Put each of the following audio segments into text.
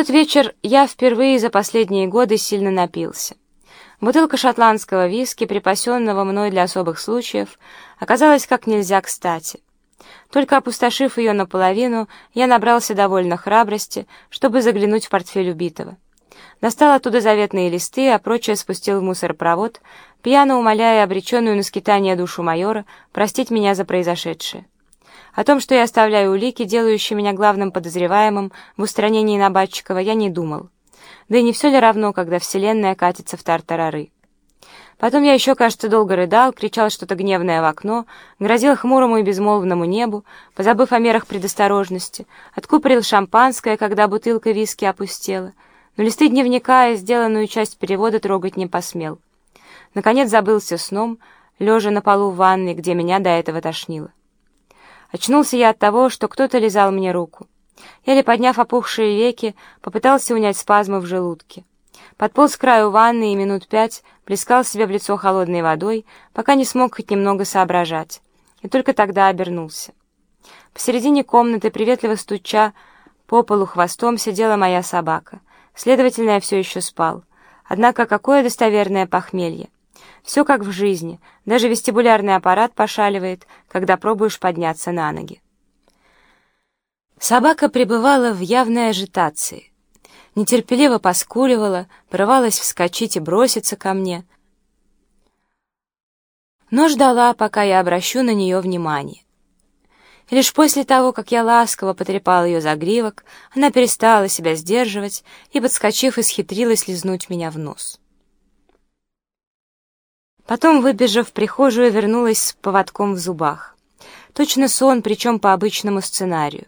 тот вечер я впервые за последние годы сильно напился. Бутылка шотландского виски, припасенного мной для особых случаев, оказалась как нельзя кстати. Только опустошив ее наполовину, я набрался довольно храбрости, чтобы заглянуть в портфель убитого. Достал оттуда заветные листы, а прочее спустил в мусоропровод, пьяно умоляя обреченную на скитание душу майора простить меня за произошедшее. О том, что я оставляю улики, делающие меня главным подозреваемым в устранении Набатчикова, я не думал. Да и не все ли равно, когда Вселенная катится в тартарары? Потом я еще, кажется, долго рыдал, кричал что-то гневное в окно, грозил хмурому и безмолвному небу, позабыв о мерах предосторожности, откупорил шампанское, когда бутылка виски опустела, но листы дневника и сделанную часть перевода трогать не посмел. Наконец забылся сном, лежа на полу в ванной, где меня до этого тошнило. Очнулся я от того, что кто-то лизал мне руку. Еле подняв опухшие веки, попытался унять спазмы в желудке. Подполз к краю ванны и минут пять плескал себе в лицо холодной водой, пока не смог хоть немного соображать. И только тогда обернулся. Посередине комнаты, приветливо стуча, по полу хвостом сидела моя собака. Следовательно, я все еще спал. Однако какое достоверное похмелье! Все как в жизни, даже вестибулярный аппарат пошаливает, когда пробуешь подняться на ноги. Собака пребывала в явной ажитации. Нетерпеливо поскуливала, порывалась вскочить и броситься ко мне, но ждала, пока я обращу на нее внимание. И лишь после того, как я ласково потрепал ее за гривок, она перестала себя сдерживать и, подскочив, исхитрилась лизнуть меня в нос. Потом, выбежав в прихожую, вернулась с поводком в зубах. Точно сон, причем по обычному сценарию.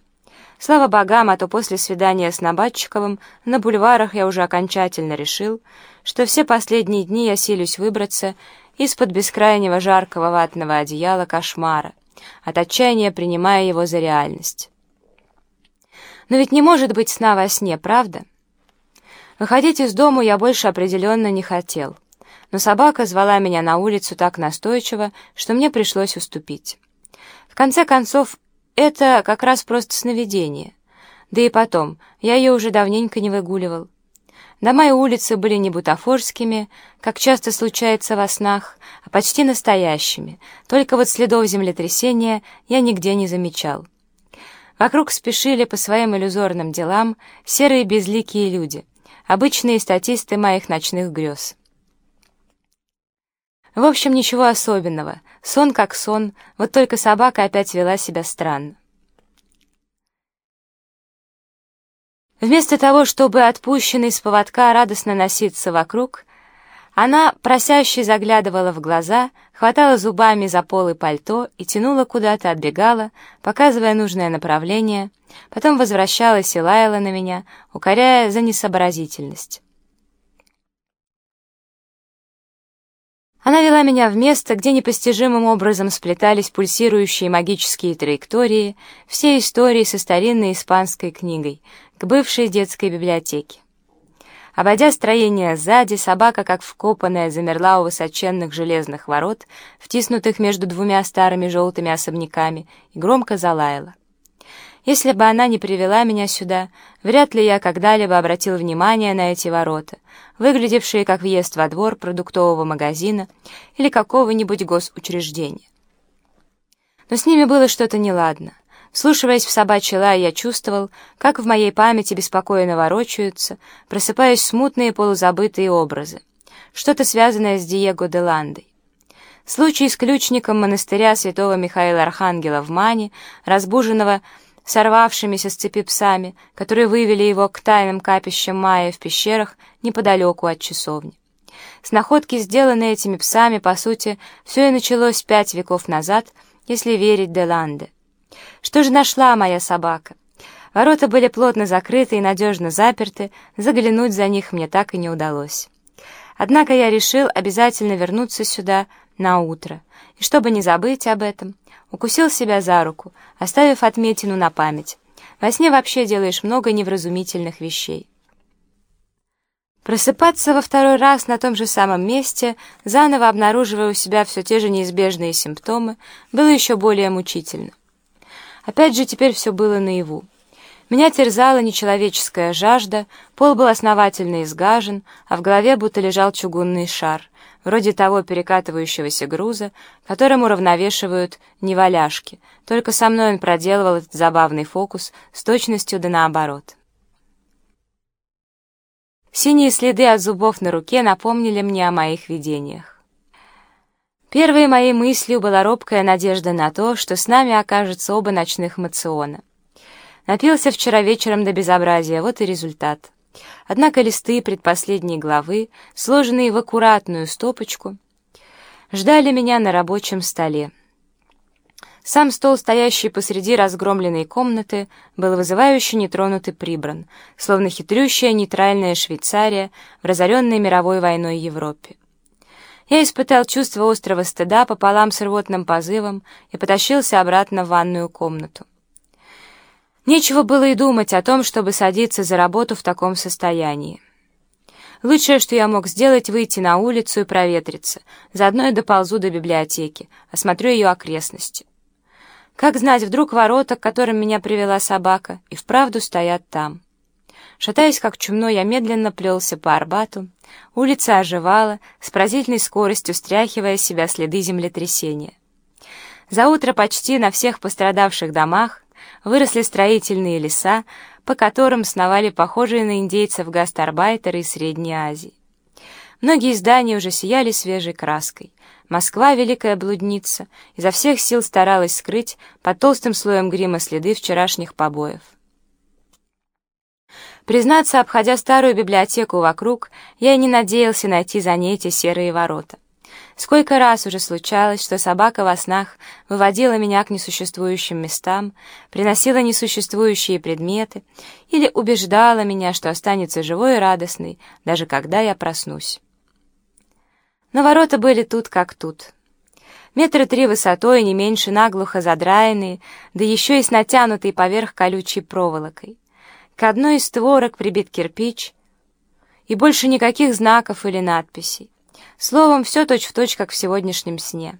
Слава богам, а то после свидания с Набатчиковым на бульварах я уже окончательно решил, что все последние дни я силюсь выбраться из-под бескрайнего жаркого ватного одеяла кошмара, от отчаяния принимая его за реальность. Но ведь не может быть сна во сне, правда? Выходить из дому я больше определенно не хотел но собака звала меня на улицу так настойчиво, что мне пришлось уступить. В конце концов, это как раз просто сновидение. Да и потом, я ее уже давненько не выгуливал. Дома и улицы были не бутафорскими, как часто случается во снах, а почти настоящими, только вот следов землетрясения я нигде не замечал. Вокруг спешили по своим иллюзорным делам серые безликие люди, обычные статисты моих ночных грез. В общем, ничего особенного. Сон как сон, вот только собака опять вела себя странно. Вместо того, чтобы отпущенный с поводка радостно носиться вокруг, она просяще заглядывала в глаза, хватала зубами за полы пальто и тянула куда-то, отбегала, показывая нужное направление, потом возвращалась и лаяла на меня, укоряя за несообразительность. Она вела меня в место, где непостижимым образом сплетались пульсирующие магические траектории, все истории со старинной испанской книгой, к бывшей детской библиотеке. Обойдя строение сзади, собака, как вкопанная, замерла у высоченных железных ворот, втиснутых между двумя старыми желтыми особняками, и громко залаяла. Если бы она не привела меня сюда, вряд ли я когда-либо обратил внимание на эти ворота, выглядевшие как въезд во двор продуктового магазина или какого-нибудь госучреждения. Но с ними было что-то неладно. Вслушиваясь в собачий лай, я чувствовал, как в моей памяти беспокойно ворочаются, просыпаясь смутные полузабытые образы. Что-то связанное с Диего де Ландой. Случай с ключником монастыря святого Михаила Архангела в Мане, разбуженного сорвавшимися с цепи псами, которые вывели его к тайным капищам Майя в пещерах неподалеку от часовни. С находки, сделанные этими псами, по сути, все и началось пять веков назад, если верить Деланде. Что же нашла моя собака? Ворота были плотно закрыты и надежно заперты, заглянуть за них мне так и не удалось. Однако я решил обязательно вернуться сюда на утро, и чтобы не забыть об этом, укусил себя за руку, оставив отметину на память. Во сне вообще делаешь много невразумительных вещей. Просыпаться во второй раз на том же самом месте, заново обнаруживая у себя все те же неизбежные симптомы, было еще более мучительно. Опять же, теперь все было наяву. Меня терзала нечеловеческая жажда, пол был основательно изгажен, а в голове будто лежал чугунный шар, вроде того перекатывающегося груза, которым уравновешивают неваляшки, только со мной он проделывал этот забавный фокус с точностью да наоборот. Синие следы от зубов на руке напомнили мне о моих видениях. Первой моей мыслью была робкая надежда на то, что с нами окажутся оба ночных мациона. Напился вчера вечером до безобразия, вот и результат. Однако листы предпоследней главы, сложенные в аккуратную стопочку, ждали меня на рабочем столе. Сам стол, стоящий посреди разгромленной комнаты, был вызывающе нетронут и прибран, словно хитрющая нейтральная Швейцария в разоренной мировой войной Европе. Я испытал чувство острого стыда пополам с рвотным позывом и потащился обратно в ванную комнату. Нечего было и думать о том, чтобы садиться за работу в таком состоянии. Лучшее, что я мог сделать, выйти на улицу и проветриться. Заодно и доползу до библиотеки, осмотрю ее окрестности. Как знать, вдруг ворота, к которым меня привела собака, и вправду стоят там. Шатаясь как чумно, я медленно плелся по Арбату. Улица оживала, с поразительной скоростью стряхивая себя следы землетрясения. За утро почти на всех пострадавших домах выросли строительные леса, по которым сновали похожие на индейцев гастарбайтеры из Средней Азии. Многие здания уже сияли свежей краской. Москва, великая блудница, изо всех сил старалась скрыть под толстым слоем грима следы вчерашних побоев. Признаться, обходя старую библиотеку вокруг, я и не надеялся найти за ней эти серые ворота. Сколько раз уже случалось, что собака во снах выводила меня к несуществующим местам, приносила несуществующие предметы или убеждала меня, что останется живой и радостной, даже когда я проснусь. Но ворота были тут как тут. Метры три высотой, не меньше наглухо задраенные, да еще и с натянутой поверх колючей проволокой. К одной из створок прибит кирпич, и больше никаких знаков или надписей. Словом, все точь-в-точь, как в сегодняшнем сне.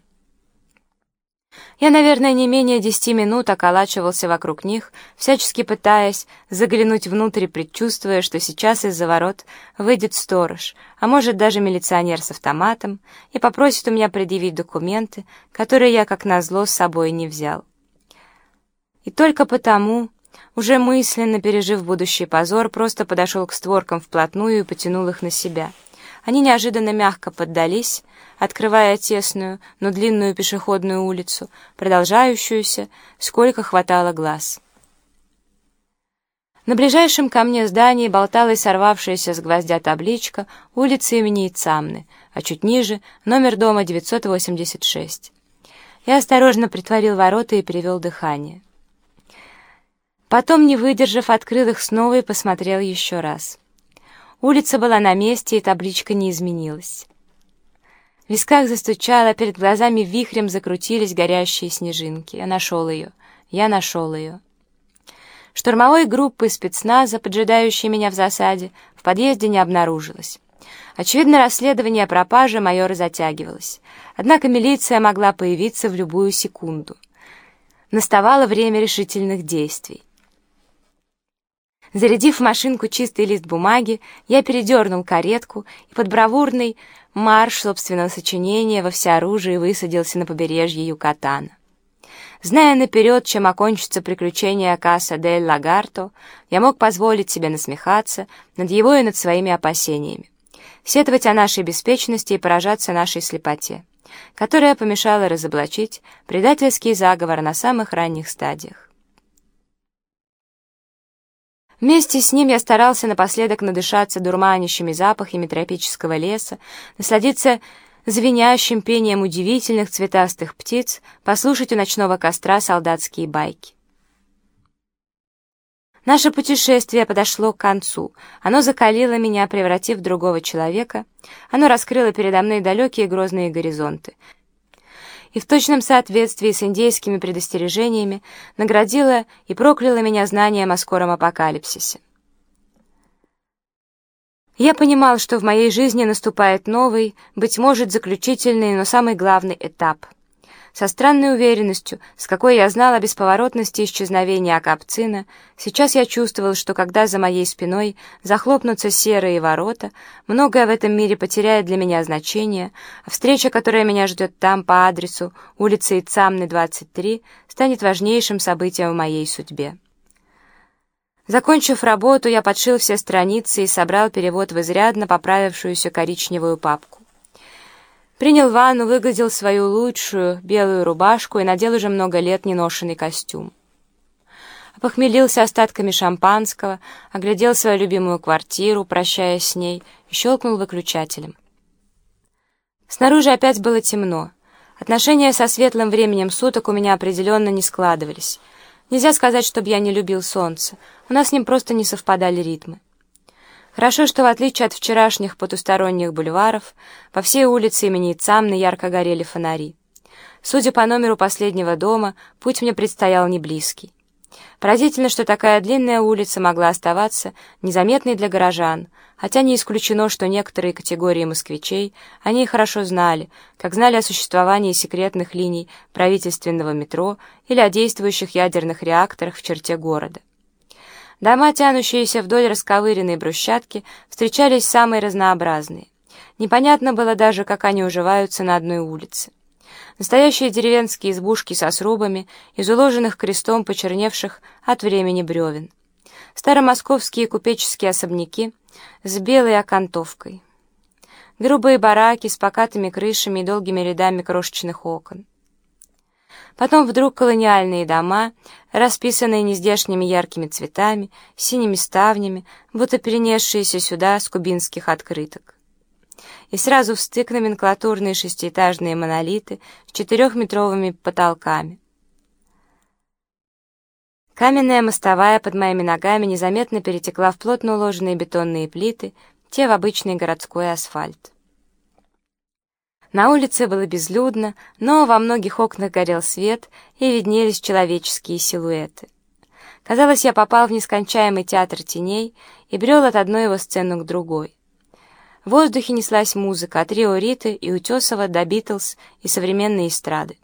Я, наверное, не менее десяти минут околачивался вокруг них, всячески пытаясь заглянуть внутрь предчувствуя, что сейчас из-за ворот выйдет сторож, а может даже милиционер с автоматом, и попросит у меня предъявить документы, которые я, как назло, с собой не взял. И только потому, уже мысленно пережив будущий позор, просто подошел к створкам вплотную и потянул их на себя — они неожиданно мягко поддались, открывая тесную, но длинную пешеходную улицу, продолжающуюся, сколько хватало глаз. На ближайшем ко мне здании болталась сорвавшаяся с гвоздя табличка улицы имени Ицамны, а чуть ниже — номер дома 986. Я осторожно притворил ворота и перевел дыхание. Потом, не выдержав, открыл их снова и посмотрел еще раз. Улица была на месте, и табличка не изменилась. В висках застучало, перед глазами вихрем закрутились горящие снежинки. Я нашел ее. Я нашел ее. Штурмовой группы спецназа, поджидающей меня в засаде, в подъезде не обнаружилось. Очевидно, расследование пропажи майора затягивалось. Однако милиция могла появиться в любую секунду. Наставало время решительных действий. Зарядив машинку чистый лист бумаги, я передернул каретку и под бравурный марш собственного сочинения во всеоружии высадился на побережье Юкатана. Зная наперед, чем окончится приключение Касса дель Лагарто, я мог позволить себе насмехаться над его и над своими опасениями, сетовать о нашей беспечности и поражаться нашей слепоте, которая помешала разоблачить предательский заговор на самых ранних стадиях. Вместе с ним я старался напоследок надышаться дурманящими запахами тропического леса, насладиться звенящим пением удивительных цветастых птиц, послушать у ночного костра солдатские байки. Наше путешествие подошло к концу. Оно закалило меня, превратив в другого человека. Оно раскрыло передо мной далекие грозные горизонты — и в точном соответствии с индейскими предостережениями наградила и прокляла меня знанием о скором апокалипсисе. Я понимал, что в моей жизни наступает новый, быть может, заключительный, но самый главный этап. Со странной уверенностью, с какой я знал о бесповоротности исчезновения Акапцина, сейчас я чувствовал, что когда за моей спиной захлопнутся серые ворота, многое в этом мире потеряет для меня значение, а встреча, которая меня ждет там по адресу улицы Ицамны, 23, станет важнейшим событием в моей судьбе. Закончив работу, я подшил все страницы и собрал перевод в изрядно поправившуюся коричневую папку. Принял ванну, выгладил свою лучшую белую рубашку и надел уже много лет неношенный костюм. Похмелился остатками шампанского, оглядел свою любимую квартиру, прощаясь с ней, и щелкнул выключателем. Снаружи опять было темно. Отношения со светлым временем суток у меня определенно не складывались. Нельзя сказать, чтобы я не любил солнце. У нас с ним просто не совпадали ритмы. Хорошо, что в отличие от вчерашних потусторонних бульваров, по всей улице имени Цамны ярко горели фонари. Судя по номеру последнего дома, путь мне предстоял не близкий. Поразительно, что такая длинная улица могла оставаться незаметной для горожан, хотя не исключено, что некоторые категории москвичей они хорошо знали, как знали о существовании секретных линий правительственного метро или о действующих ядерных реакторах в черте города. Дома, тянущиеся вдоль расковыренной брусчатки, встречались самые разнообразные. Непонятно было даже, как они уживаются на одной улице. Настоящие деревенские избушки со срубами, из уложенных крестом почерневших от времени бревен. Старомосковские купеческие особняки с белой окантовкой. Грубые бараки с покатыми крышами и долгими рядами крошечных окон. Потом вдруг колониальные дома, расписанные нездешними яркими цветами, синими ставнями, будто перенесшиеся сюда с кубинских открыток. И сразу в стык номенклатурные шестиэтажные монолиты с четырехметровыми потолками. Каменная мостовая под моими ногами незаметно перетекла в плотно уложенные бетонные плиты, те в обычный городской асфальт. На улице было безлюдно, но во многих окнах горел свет, и виднелись человеческие силуэты. Казалось, я попал в нескончаемый театр теней и брел от одной его сцены к другой. В воздухе неслась музыка от Рио Риты и Утесова до Битлз и современной эстрады.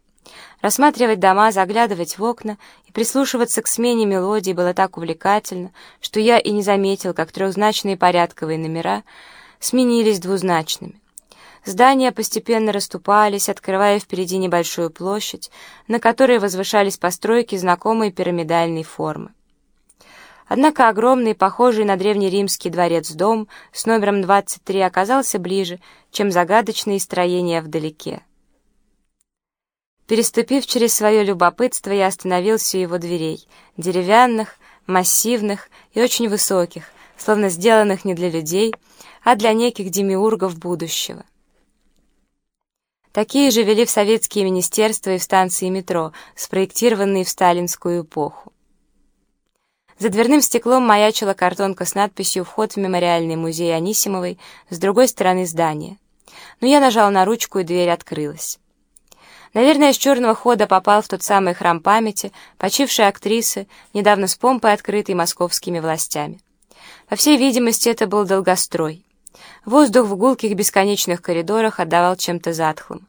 Рассматривать дома, заглядывать в окна и прислушиваться к смене мелодий было так увлекательно, что я и не заметил, как трехзначные порядковые номера сменились двузначными. Здания постепенно расступались, открывая впереди небольшую площадь, на которой возвышались постройки знакомой пирамидальной формы. Однако огромный, похожий на древнеримский дворец-дом с номером 23 оказался ближе, чем загадочные строения вдалеке. Переступив через свое любопытство, я остановился у его дверей, деревянных, массивных и очень высоких, словно сделанных не для людей, а для неких демиургов будущего. Такие же вели в советские министерства и в станции метро, спроектированные в сталинскую эпоху. За дверным стеклом маячила картонка с надписью «Вход в мемориальный музей Анисимовой» с другой стороны здания. Но я нажал на ручку, и дверь открылась. Наверное, с черного хода попал в тот самый храм памяти, почившей актрисы, недавно с помпой открытой московскими властями. По всей видимости, это был долгострой. Воздух в гулких бесконечных коридорах отдавал чем-то затхлым.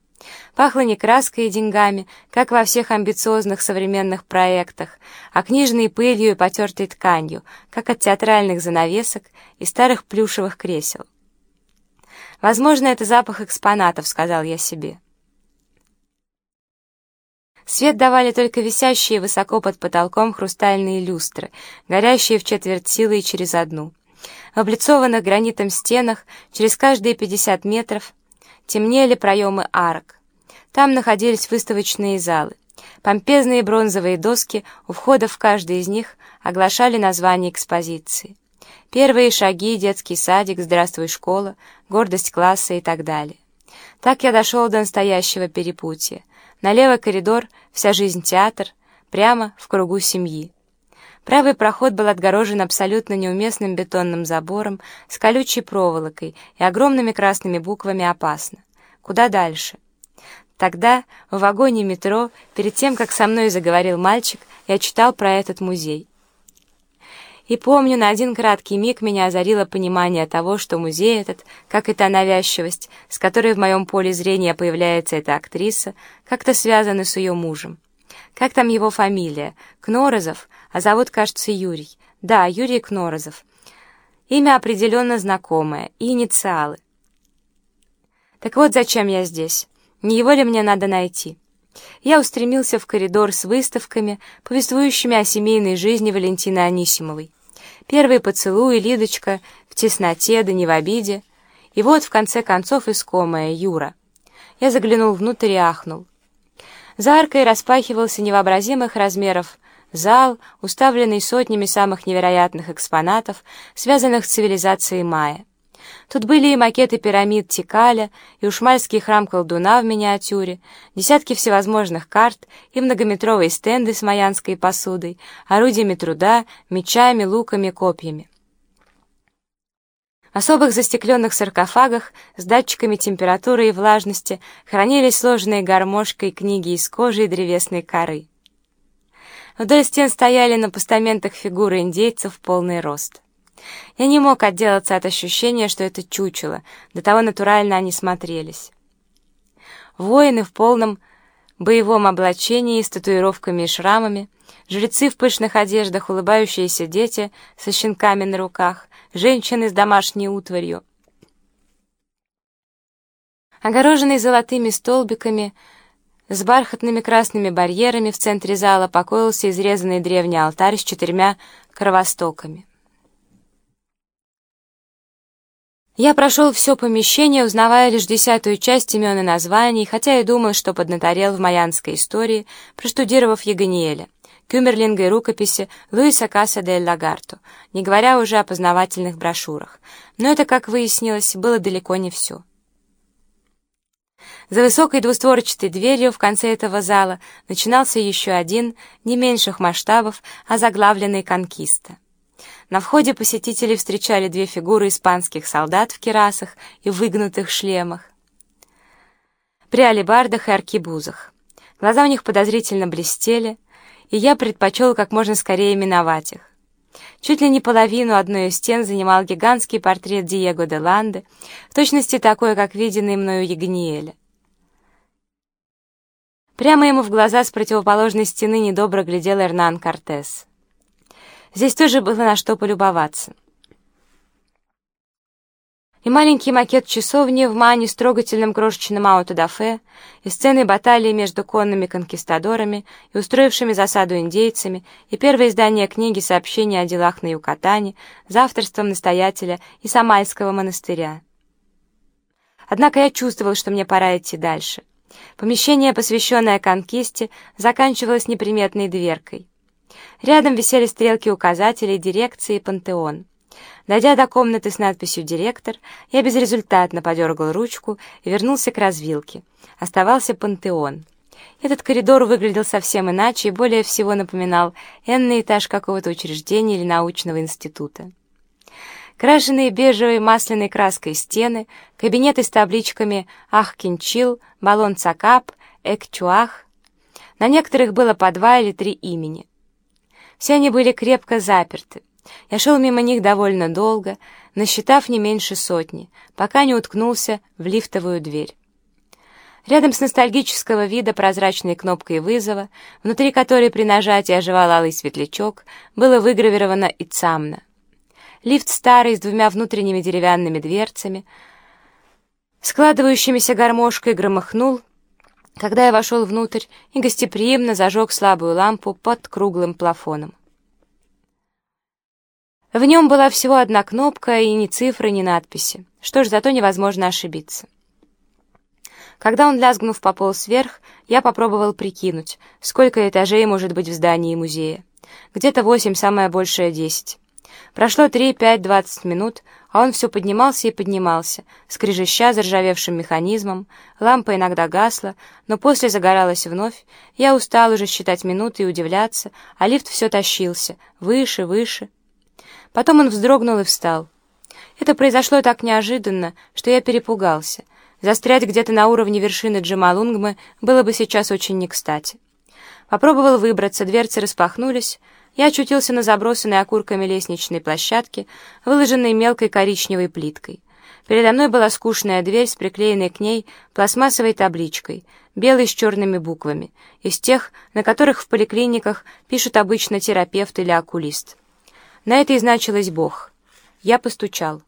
Пахло не краской и деньгами, как во всех амбициозных современных проектах, а книжной пылью и потертой тканью, как от театральных занавесок и старых плюшевых кресел. «Возможно, это запах экспонатов», — сказал я себе. Свет давали только висящие высоко под потолком хрустальные люстры, горящие в четверть силы и через одну. Облицованных гранитом стенах через каждые 50 метров темнели проемы арок. Там находились выставочные залы. Помпезные бронзовые доски у входа в каждый из них оглашали название экспозиции. Первые шаги, детский садик, здравствуй, школа, гордость класса и так далее. Так я дошел до настоящего перепутья. Налево коридор, вся жизнь театр, прямо в кругу семьи. Правый проход был отгорожен абсолютно неуместным бетонным забором с колючей проволокой и огромными красными буквами «Опасно». Куда дальше? Тогда, в вагоне метро, перед тем, как со мной заговорил мальчик, я читал про этот музей. И помню, на один краткий миг меня озарило понимание того, что музей этот, как и та навязчивость, с которой в моем поле зрения появляется эта актриса, как-то связаны с ее мужем. Как там его фамилия? Кнорозов, а зовут, кажется, Юрий. Да, Юрий Кнорозов. Имя определенно знакомое, и инициалы. Так вот, зачем я здесь? Не его ли мне надо найти? Я устремился в коридор с выставками, повествующими о семейной жизни Валентины Анисимовой. Первый поцелуй, Лидочка, в тесноте, да не в обиде. И вот, в конце концов, искомая Юра. Я заглянул внутрь и ахнул. За аркой распахивался невообразимых размеров зал, уставленный сотнями самых невероятных экспонатов, связанных с цивилизацией майя. Тут были и макеты пирамид Тикаля, и ушмальский храм колдуна в миниатюре, десятки всевозможных карт и многометровые стенды с майянской посудой, орудиями труда, мечами, луками, копьями. В особых застекленных саркофагах с датчиками температуры и влажности хранились сложенные гармошкой книги из кожи и древесной коры. Вдоль стен стояли на постаментах фигуры индейцев в полный рост. Я не мог отделаться от ощущения, что это чучело, до того натурально они смотрелись. Воины в полном боевом облачении с татуировками и шрамами, жрецы в пышных одеждах, улыбающиеся дети со щенками на руках, женщины с домашней утварью. Огороженный золотыми столбиками, с бархатными красными барьерами в центре зала покоился изрезанный древний алтарь с четырьмя кровостоками. Я прошел все помещение, узнавая лишь десятую часть имен и названий, хотя и думал, что поднаторел в майянской истории, проштудировав Ягониэля, Кюмерлинга и рукописи Луиса Каса де Лагарту, не говоря уже о познавательных брошюрах. Но это, как выяснилось, было далеко не все. За высокой двустворчатой дверью в конце этого зала начинался еще один, не меньших масштабов, озаглавленный «Конкиста». На входе посетители встречали две фигуры испанских солдат в кирасах и выгнутых шлемах, при алебардах и аркебузах. Глаза у них подозрительно блестели, и я предпочел как можно скорее миновать их. Чуть ли не половину одной из стен занимал гигантский портрет Диего де Ланде, в точности такой, как виденный мною Ягниеля. Прямо ему в глаза с противоположной стены недобро глядел Эрнан Кортес. Здесь тоже было на что полюбоваться. И маленький макет часовни в Мане с трогательным крошечным аутодафе, и сцены баталии между конными конкистадорами и устроившими засаду индейцами, и первое издание книги «Сообщения о делах на Юкатане» за авторством настоятеля и Самайского монастыря. Однако я чувствовал, что мне пора идти дальше. Помещение, посвященное конкисте, заканчивалось неприметной дверкой. Рядом висели стрелки указателей дирекции и пантеон. Дойдя до комнаты с надписью «Директор», я безрезультатно подергал ручку и вернулся к развилке. Оставался пантеон. Этот коридор выглядел совсем иначе и более всего напоминал энный этаж какого-то учреждения или научного института. Крашеные бежевой масляной краской стены, кабинеты с табличками «Ах Кинчил», «Баллон Цакап», «Эк-Чуах». На некоторых было по два или три имени. Все они были крепко заперты. Я шел мимо них довольно долго, насчитав не меньше сотни, пока не уткнулся в лифтовую дверь. Рядом с ностальгического вида прозрачной кнопкой вызова, внутри которой при нажатии оживал алый светлячок, было выгравировано «Ицамна». Лифт старый, с двумя внутренними деревянными дверцами, складывающимися гармошкой громыхнул, когда я вошел внутрь и гостеприимно зажег слабую лампу под круглым плафоном. В нем была всего одна кнопка и ни цифры, ни надписи. Что ж, зато невозможно ошибиться. Когда он, лязгнув, пополз вверх, я попробовал прикинуть, сколько этажей может быть в здании музея. Где-то восемь, самое большее десять. Прошло три, пять, двадцать минут, а он все поднимался и поднимался, скрежеща заржавевшим механизмом, лампа иногда гасла, но после загоралась вновь, я устал уже считать минуты и удивляться, а лифт все тащился, выше, выше. Потом он вздрогнул и встал. Это произошло так неожиданно, что я перепугался. Застрять где-то на уровне вершины Джамалунгмы было бы сейчас очень не кстати. Попробовал выбраться, дверцы распахнулись, Я очутился на забросанной окурками лестничной площадке, выложенной мелкой коричневой плиткой. Передо мной была скучная дверь с приклеенной к ней пластмассовой табличкой, белой с черными буквами, из тех, на которых в поликлиниках пишут обычно терапевт или окулист. На этой значилось «Бог». Я постучал.